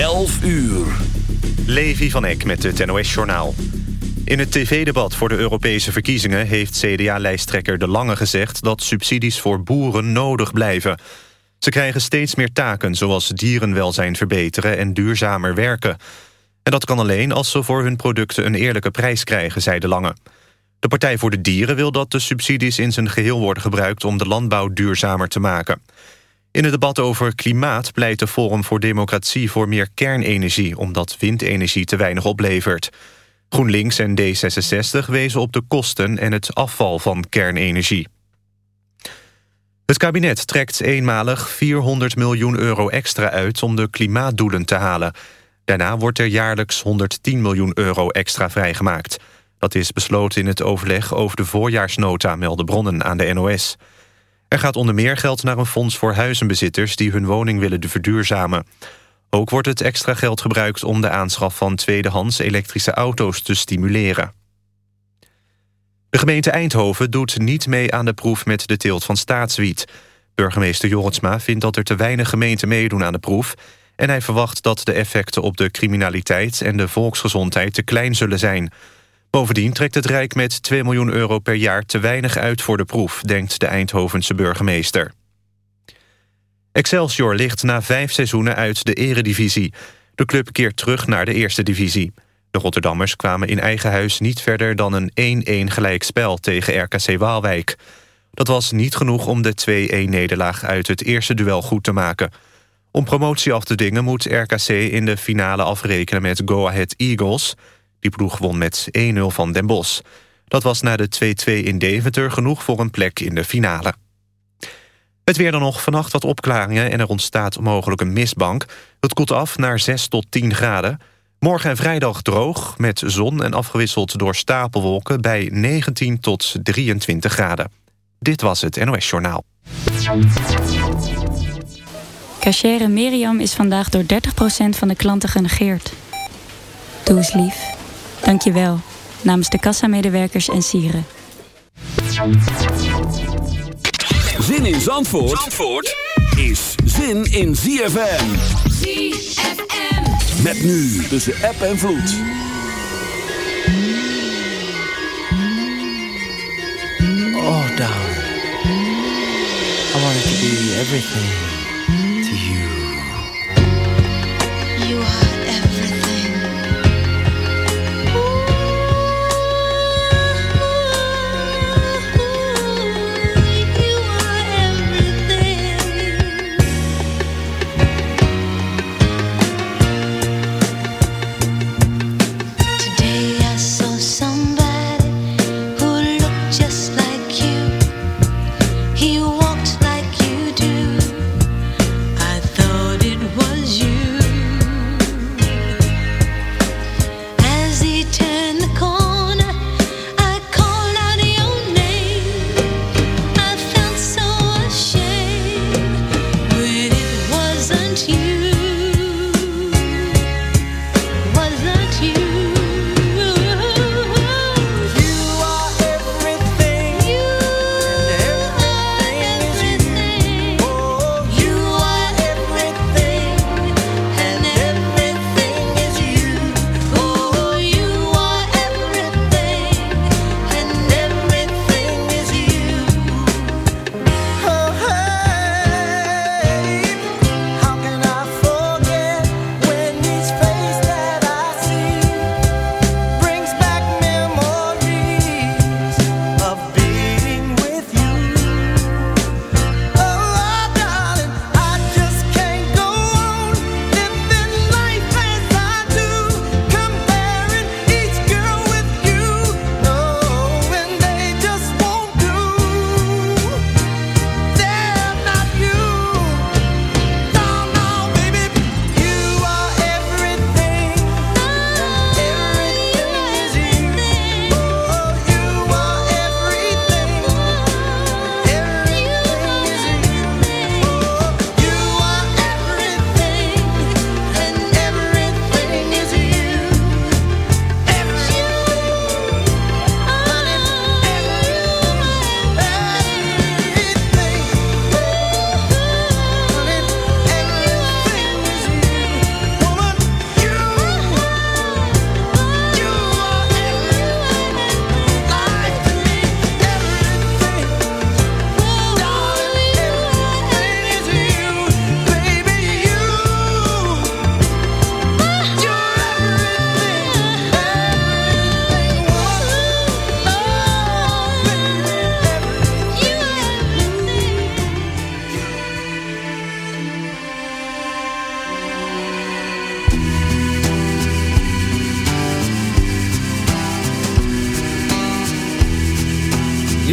11 uur. Levi van Eck met het NOS-journaal. In het tv-debat voor de Europese verkiezingen... heeft CDA-lijsttrekker De Lange gezegd... dat subsidies voor boeren nodig blijven. Ze krijgen steeds meer taken, zoals dierenwelzijn verbeteren... en duurzamer werken. En dat kan alleen als ze voor hun producten een eerlijke prijs krijgen, zei De Lange. De Partij voor de Dieren wil dat de subsidies in zijn geheel worden gebruikt... om de landbouw duurzamer te maken. In het debat over klimaat pleit de Forum voor Democratie voor meer kernenergie... omdat windenergie te weinig oplevert. GroenLinks en D66 wezen op de kosten en het afval van kernenergie. Het kabinet trekt eenmalig 400 miljoen euro extra uit... om de klimaatdoelen te halen. Daarna wordt er jaarlijks 110 miljoen euro extra vrijgemaakt. Dat is besloten in het overleg over de voorjaarsnota... melden bronnen aan de NOS. Er gaat onder meer geld naar een fonds voor huizenbezitters... die hun woning willen verduurzamen. Ook wordt het extra geld gebruikt om de aanschaf van tweedehands elektrische auto's te stimuleren. De gemeente Eindhoven doet niet mee aan de proef met de teelt van staatswiet. Burgemeester Jorritsma vindt dat er te weinig gemeenten meedoen aan de proef... en hij verwacht dat de effecten op de criminaliteit en de volksgezondheid te klein zullen zijn... Bovendien trekt het Rijk met 2 miljoen euro per jaar te weinig uit voor de proef, denkt de Eindhovense burgemeester. Excelsior ligt na vijf seizoenen uit de eredivisie. De club keert terug naar de eerste divisie. De Rotterdammers kwamen in eigen huis niet verder dan een 1-1 gelijkspel tegen RKC Waalwijk. Dat was niet genoeg om de 2-1-nederlaag uit het eerste duel goed te maken. Om promotie af te dingen moet RKC in de finale afrekenen met Go Ahead Eagles... Die ploeg won met 1-0 van Den Bosch. Dat was na de 2-2 in Deventer genoeg voor een plek in de finale. Het weer dan nog vannacht wat opklaringen en er ontstaat mogelijk een mistbank. Het koelt af naar 6 tot 10 graden. Morgen en vrijdag droog, met zon en afgewisseld door stapelwolken... bij 19 tot 23 graden. Dit was het NOS Journaal. Cachere Miriam is vandaag door 30% van de klanten genegeerd. Doe eens lief. Dankjewel. Namens de kassamedewerkers en sieren. Zin in Zandvoort, Zandvoort is zin in ZFM. ZFM. Met nu tussen app en vloed. Oh, darling. I wanted to be everything to. You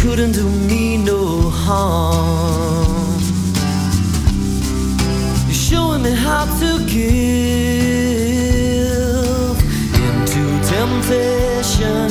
Couldn't do me no harm. You're showing me how to give into temptation,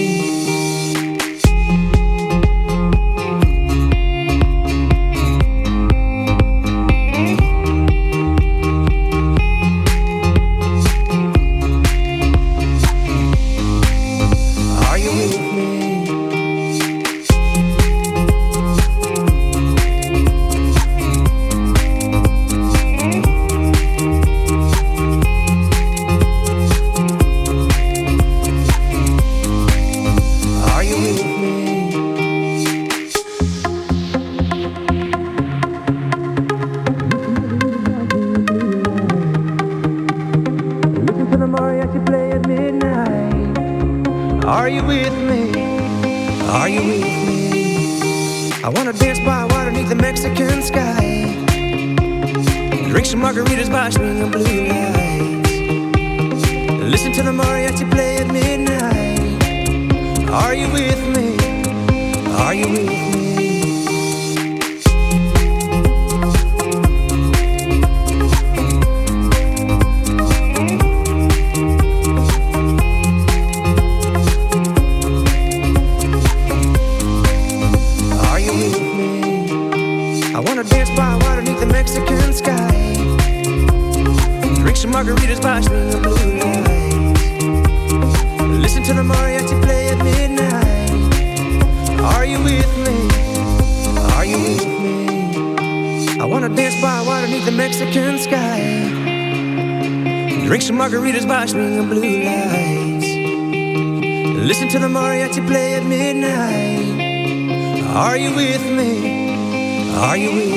Are you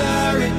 sorry.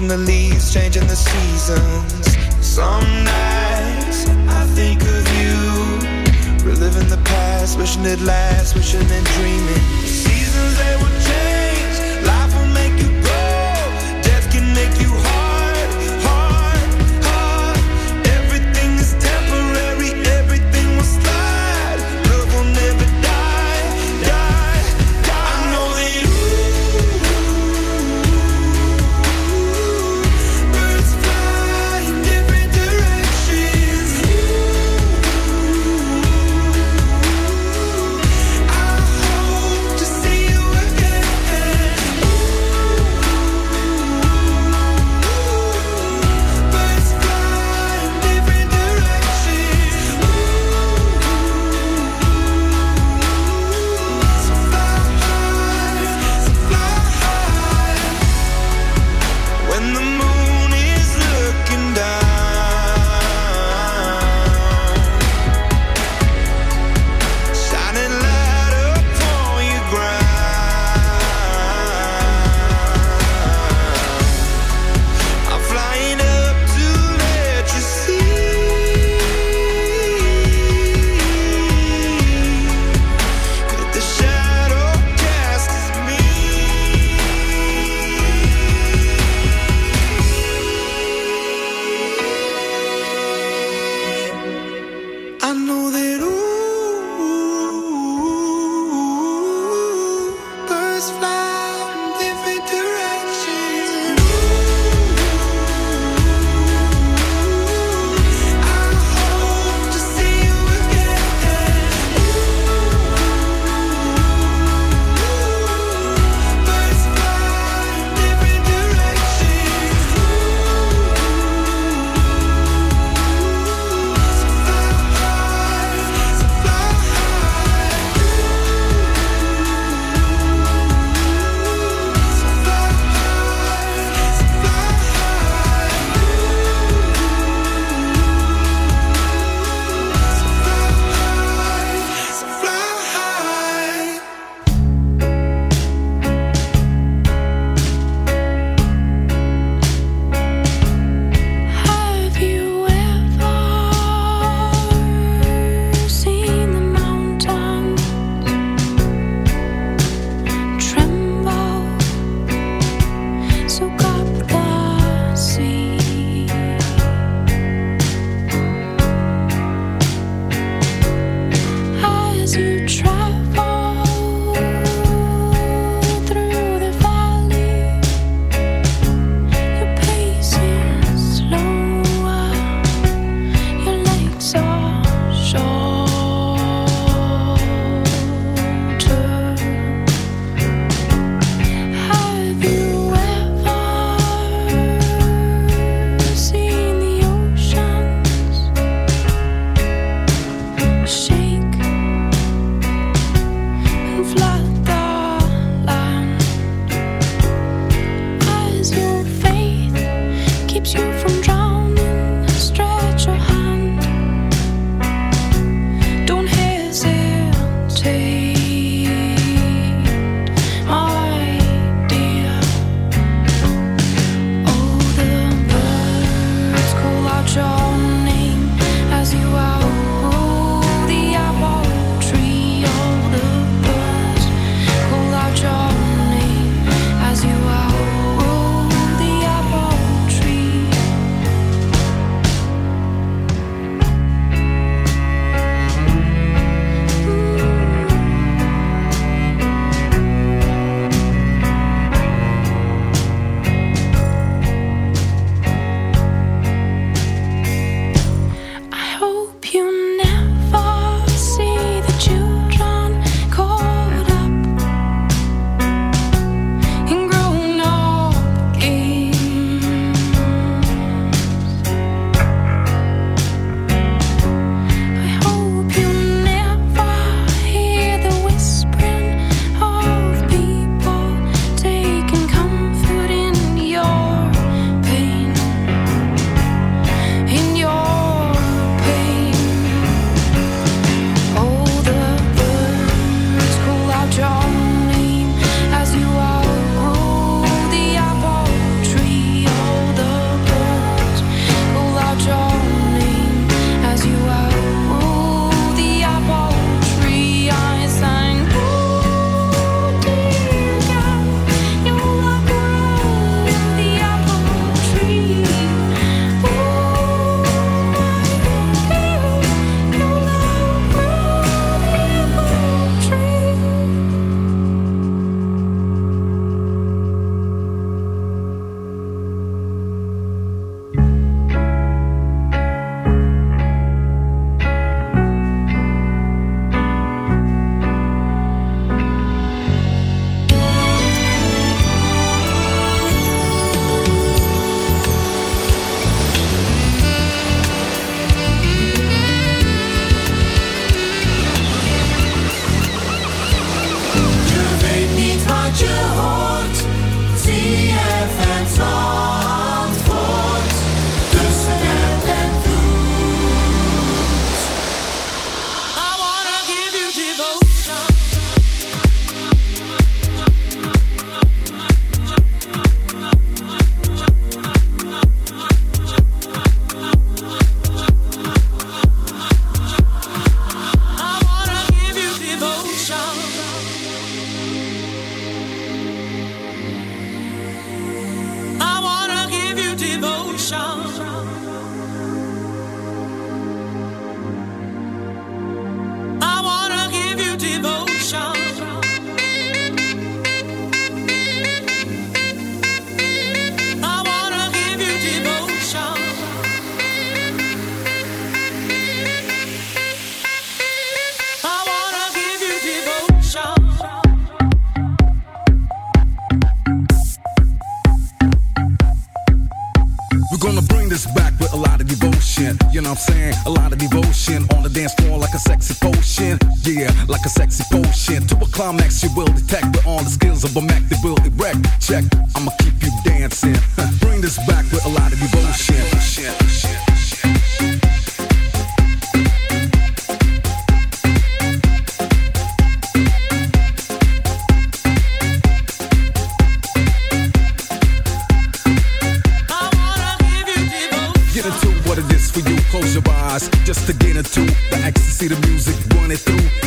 Switching the leaves, changing the seasons. Some nights I think of you. Reliving the past, wishing it lasts, wishing and dreaming. The seasons they would sexy. To a climax, you will detect with all the skills of a Mac that will erect. Check, I'ma keep you dancing. bring this back with a lot of devotion. Get into what it is for you. Close your eyes just to get into the ecstasy, the music running through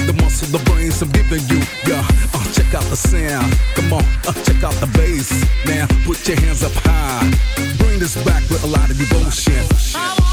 the brains I'm giving you. Yeah, uh, check out the sound. Come on, uh, check out the bass. Now put your hands up high. Bring this back with a lot of devotion.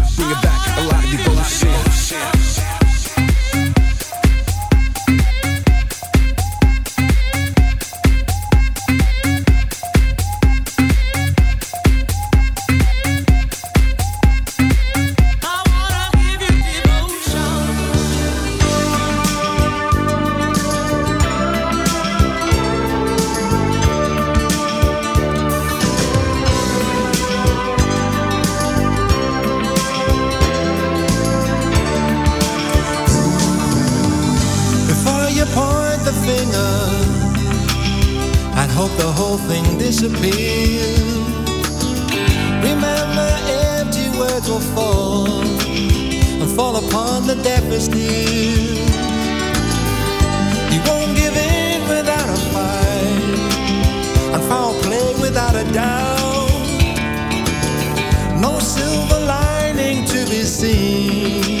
hope the whole thing disappears. Remember, empty words will fall and fall upon the deafest ear. You won't give in without a fight, and foul play without a doubt. No silver lining to be seen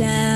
Sound.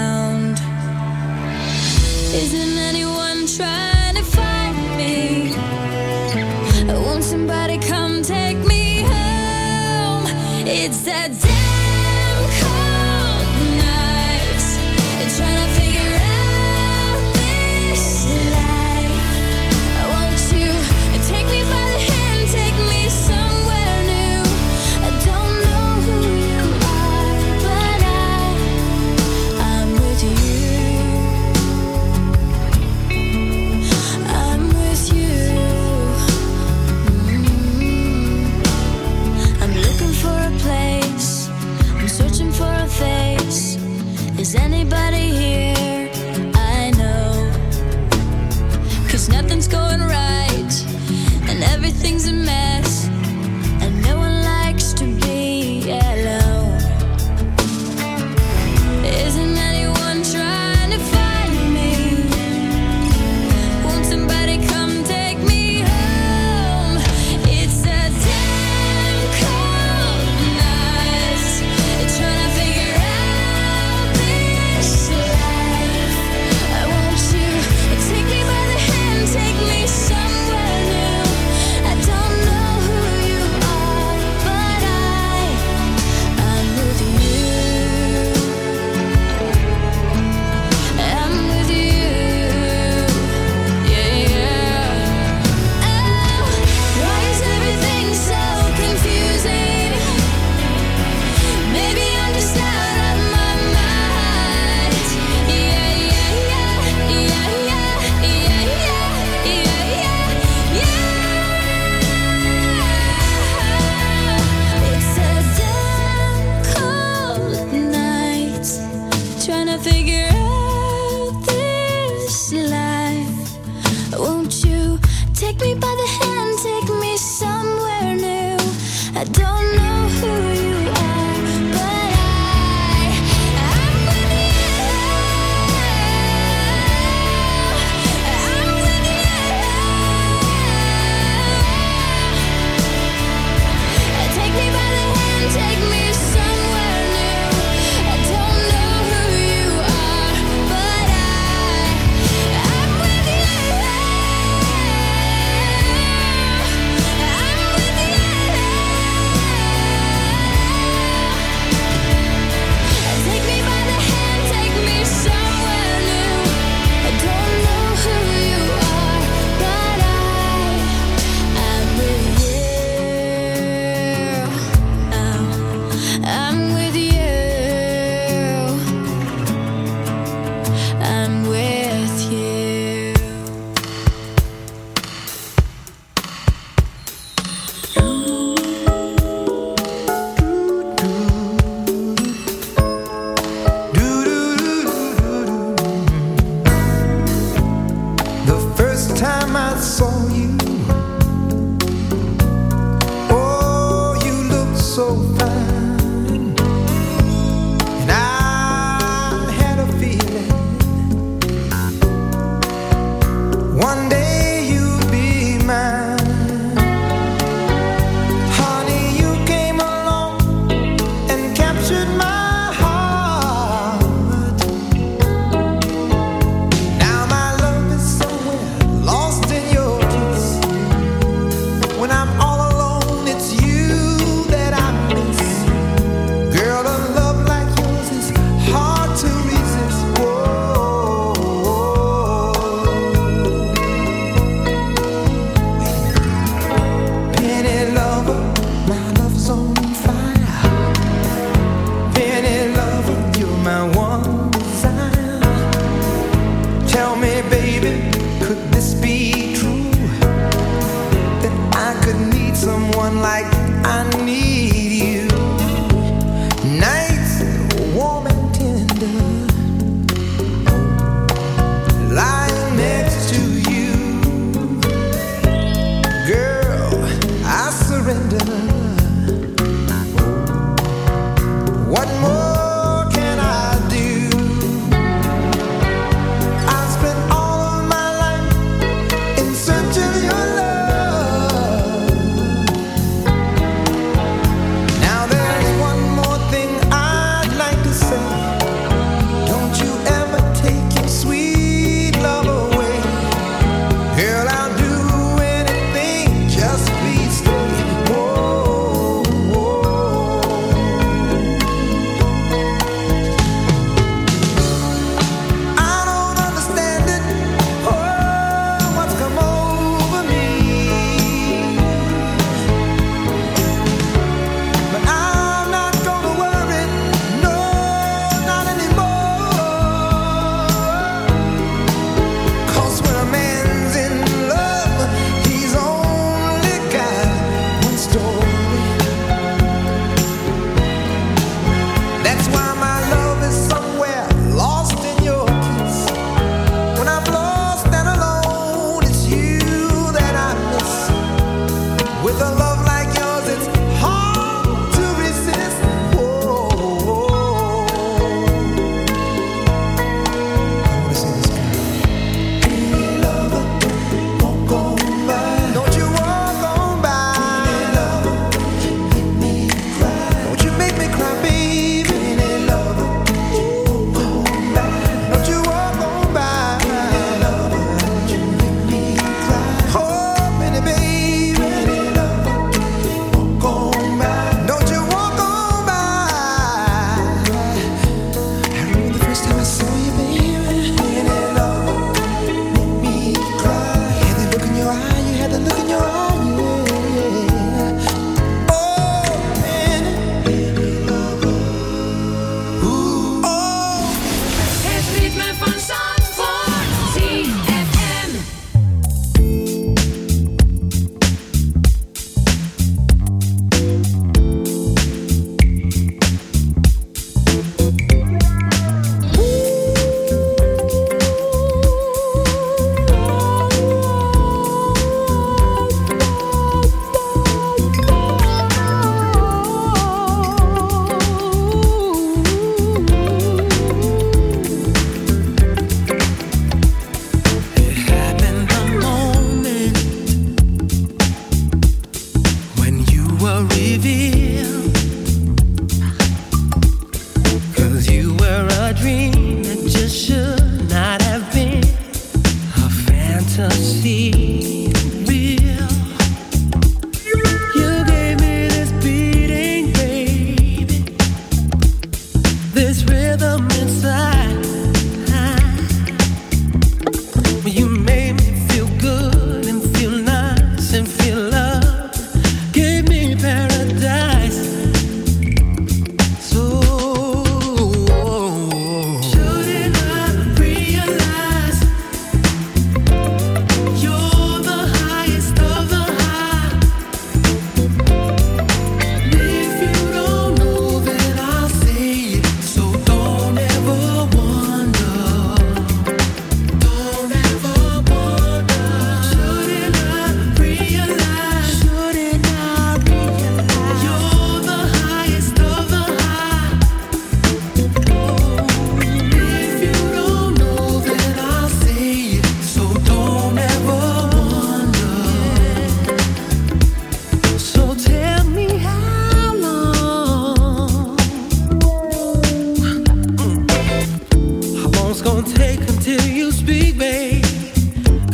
you speak, babe.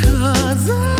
Cause I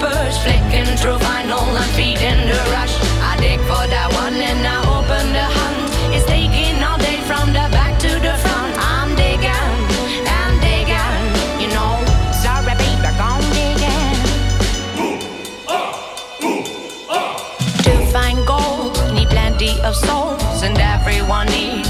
push. Flicking through vinyl and feeding the rush. I dig for that one and I open the hunt. It's taking all day from the back to the front. I'm digging, I'm digging, you know. Sorry, baby, I'm digging. To find gold, need plenty of souls, and everyone needs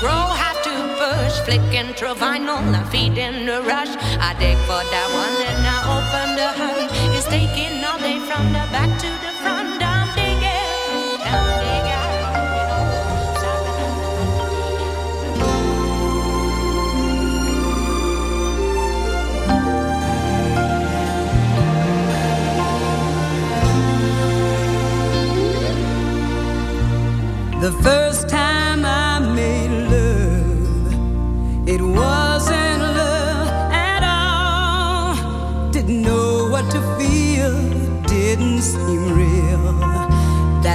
Grow, have to push. Flicking through vinyl, I'm feeding the rush. I dig for that one, then I open the hood. It's taking all day from the back to the front. I'm digging. I'm digging. The first time